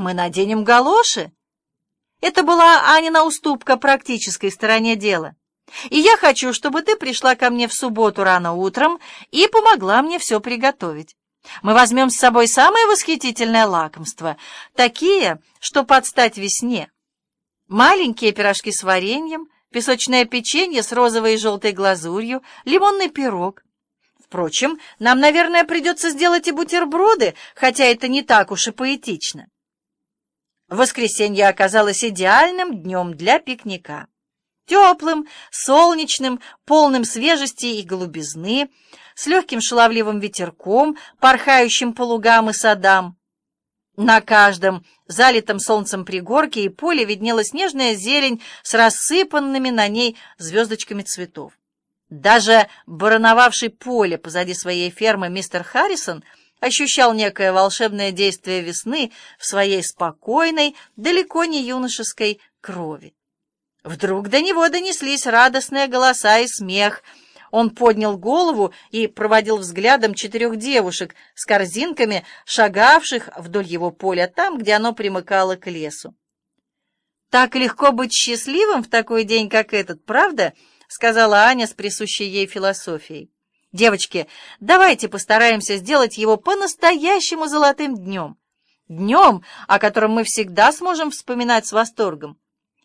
Мы наденем галоши. Это была Анина уступка практической стороне дела. И я хочу, чтобы ты пришла ко мне в субботу рано утром и помогла мне все приготовить. Мы возьмем с собой самое восхитительное лакомство, такие, что подстать весне. Маленькие пирожки с вареньем, песочное печенье с розовой и желтой глазурью, лимонный пирог. Впрочем, нам, наверное, придется сделать и бутерброды, хотя это не так уж и поэтично. Воскресенье оказалось идеальным днем для пикника. Теплым, солнечным, полным свежести и голубизны, с легким шаловливым ветерком, порхающим по лугам и садам. На каждом залитом солнцем пригорке и поле виднелась нежная зелень с рассыпанными на ней звездочками цветов. Даже бароновавший поле позади своей фермы мистер Харрисон ощущал некое волшебное действие весны в своей спокойной, далеко не юношеской крови. Вдруг до него донеслись радостные голоса и смех. Он поднял голову и проводил взглядом четырех девушек с корзинками, шагавших вдоль его поля там, где оно примыкало к лесу. «Так легко быть счастливым в такой день, как этот, правда?» — сказала Аня с присущей ей философией. «Девочки, давайте постараемся сделать его по-настоящему золотым днем. Днем, о котором мы всегда сможем вспоминать с восторгом.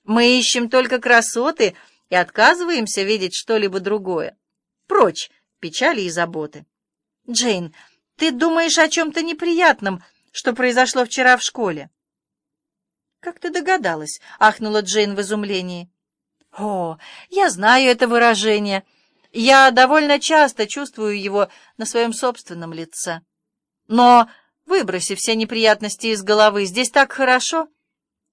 Мы ищем только красоты и отказываемся видеть что-либо другое. Прочь печали и заботы. Джейн, ты думаешь о чем-то неприятном, что произошло вчера в школе?» «Как ты догадалась?» — ахнула Джейн в изумлении. О, я знаю это выражение. Я довольно часто чувствую его на своем собственном лице. Но выброси все неприятности из головы, здесь так хорошо.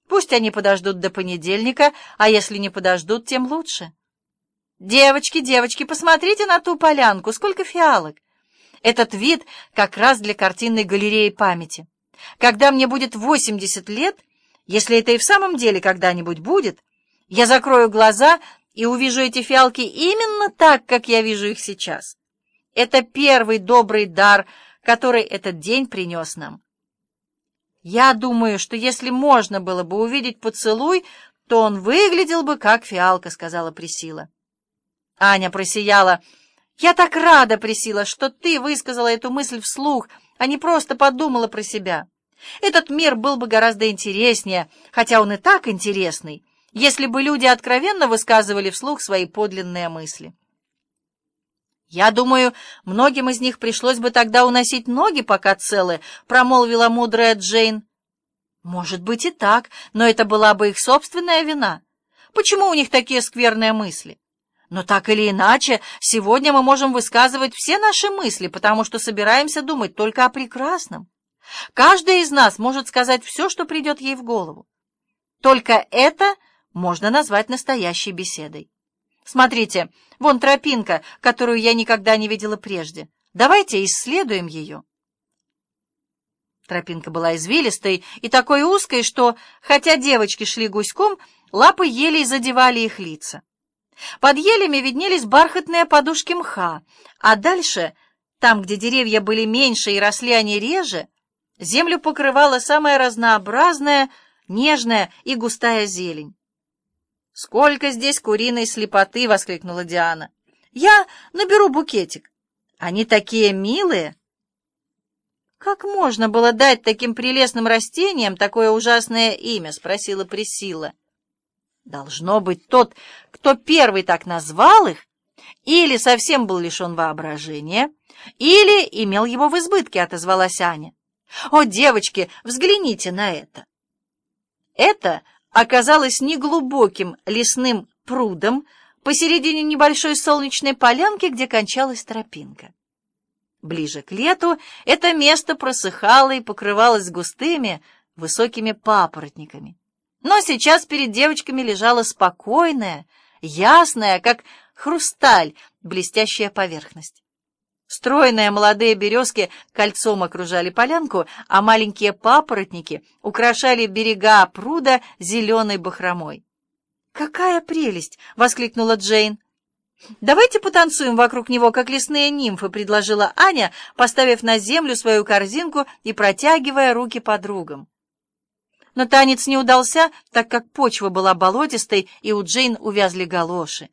Пусть они подождут до понедельника, а если не подождут, тем лучше. Девочки, девочки, посмотрите на ту полянку, сколько фиалок. Этот вид как раз для картинной галереи памяти. Когда мне будет 80 лет, если это и в самом деле когда-нибудь будет, я закрою глаза и увижу эти фиалки именно так, как я вижу их сейчас. Это первый добрый дар, который этот день принес нам. Я думаю, что если можно было бы увидеть поцелуй, то он выглядел бы как фиалка, — сказала Присила. Аня просияла. «Я так рада, Присила, что ты высказала эту мысль вслух, а не просто подумала про себя. Этот мир был бы гораздо интереснее, хотя он и так интересный» если бы люди откровенно высказывали вслух свои подлинные мысли. «Я думаю, многим из них пришлось бы тогда уносить ноги, пока целы», — промолвила мудрая Джейн. «Может быть и так, но это была бы их собственная вина. Почему у них такие скверные мысли? Но так или иначе, сегодня мы можем высказывать все наши мысли, потому что собираемся думать только о прекрасном. Каждая из нас может сказать все, что придет ей в голову. Только это можно назвать настоящей беседой. Смотрите, вон тропинка, которую я никогда не видела прежде. Давайте исследуем ее. Тропинка была извилистой и такой узкой, что, хотя девочки шли гуськом, лапы елей задевали их лица. Под елями виднелись бархатные подушки мха, а дальше, там, где деревья были меньше и росли они реже, землю покрывала самая разнообразная, нежная и густая зелень. «Сколько здесь куриной слепоты!» — воскликнула Диана. «Я наберу букетик. Они такие милые!» «Как можно было дать таким прелестным растениям такое ужасное имя?» — спросила Присила. «Должно быть тот, кто первый так назвал их, или совсем был лишен воображения, или имел его в избытке», — отозвалась Аня. «О, девочки, взгляните на это!» Это оказалось неглубоким лесным прудом посередине небольшой солнечной полянки, где кончалась тропинка. Ближе к лету это место просыхало и покрывалось густыми, высокими папоротниками. Но сейчас перед девочками лежала спокойная, ясная, как хрусталь, блестящая поверхность. Стройные молодые березки кольцом окружали полянку, а маленькие папоротники украшали берега пруда зеленой бахромой. «Какая прелесть!» — воскликнула Джейн. «Давайте потанцуем вокруг него, как лесные нимфы», — предложила Аня, поставив на землю свою корзинку и протягивая руки подругам. Но танец не удался, так как почва была болотистой, и у Джейн увязли галоши.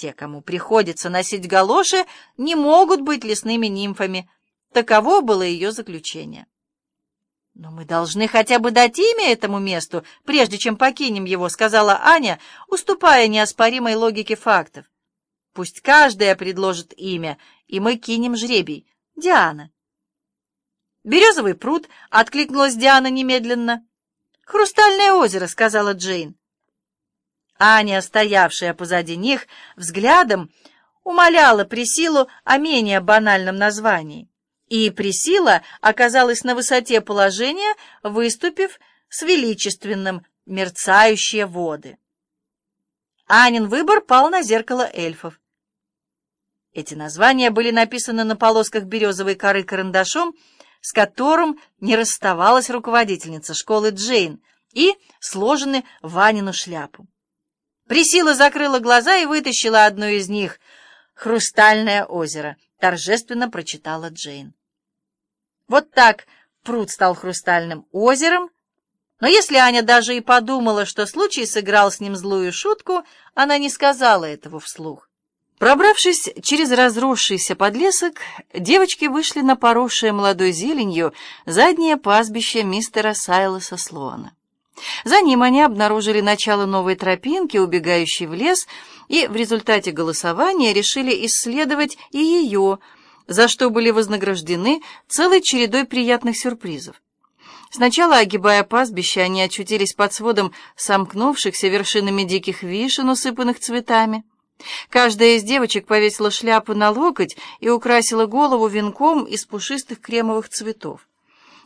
Те, кому приходится носить галоши, не могут быть лесными нимфами. Таково было ее заключение. «Но мы должны хотя бы дать имя этому месту, прежде чем покинем его», — сказала Аня, уступая неоспоримой логике фактов. «Пусть каждая предложит имя, и мы кинем жребий. Диана». «Березовый пруд», — откликнулась Диана немедленно. «Хрустальное озеро», — сказала Джейн. Аня, стоявшая позади них, взглядом умоляла Присилу о менее банальном названии. И Присила оказалась на высоте положения, выступив с величественным «мерцающие воды». Анин выбор пал на зеркало эльфов. Эти названия были написаны на полосках березовой коры карандашом, с которым не расставалась руководительница школы Джейн, и сложены в Ванину шляпу. Присила закрыла глаза и вытащила одну из них. «Хрустальное озеро», — торжественно прочитала Джейн. Вот так пруд стал хрустальным озером, но если Аня даже и подумала, что случай сыграл с ним злую шутку, она не сказала этого вслух. Пробравшись через разросшийся подлесок, девочки вышли на поросшее молодой зеленью заднее пастбище мистера Сайлоса Слоана. За ним они обнаружили начало новой тропинки, убегающей в лес, и в результате голосования решили исследовать и ее, за что были вознаграждены целой чередой приятных сюрпризов. Сначала, огибая пастбище, они очутились под сводом сомкнувшихся вершинами диких вишен, усыпанных цветами. Каждая из девочек повесила шляпу на локоть и украсила голову венком из пушистых кремовых цветов.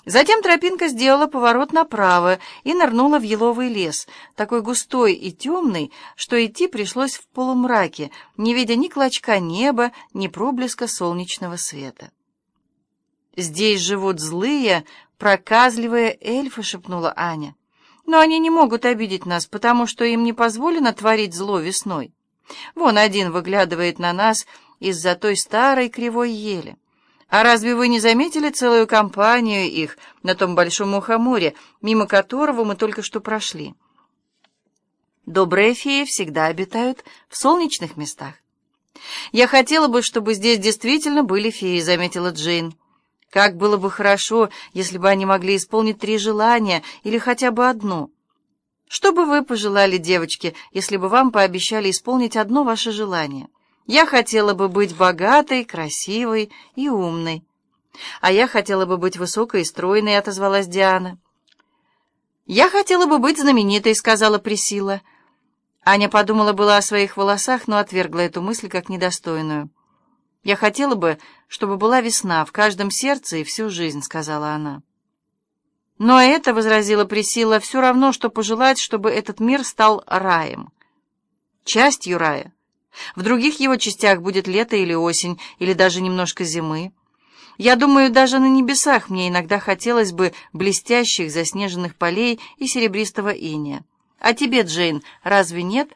Затем тропинка сделала поворот направо и нырнула в еловый лес, такой густой и темный, что идти пришлось в полумраке, не видя ни клочка неба, ни проблеска солнечного света. «Здесь живут злые, проказливые эльфы», — шепнула Аня. «Но они не могут обидеть нас, потому что им не позволено творить зло весной». Вон один выглядывает на нас из-за той старой кривой ели. А разве вы не заметили целую компанию их на том большом мухоморе, мимо которого мы только что прошли? Добрые феи всегда обитают в солнечных местах. «Я хотела бы, чтобы здесь действительно были феи», — заметила Джейн. «Как было бы хорошо, если бы они могли исполнить три желания или хотя бы одно». Что бы вы пожелали, девочки, если бы вам пообещали исполнить одно ваше желание? Я хотела бы быть богатой, красивой и умной. А я хотела бы быть высокой и стройной, отозвалась Диана. Я хотела бы быть знаменитой, сказала Присила. Аня подумала было о своих волосах, но отвергла эту мысль как недостойную. «Я хотела бы, чтобы была весна в каждом сердце и всю жизнь», — сказала она. Но это, — возразила Присила, — все равно, что пожелать, чтобы этот мир стал раем. Частью рая. В других его частях будет лето или осень, или даже немножко зимы. Я думаю, даже на небесах мне иногда хотелось бы блестящих заснеженных полей и серебристого иния. А тебе, Джейн, разве нет?»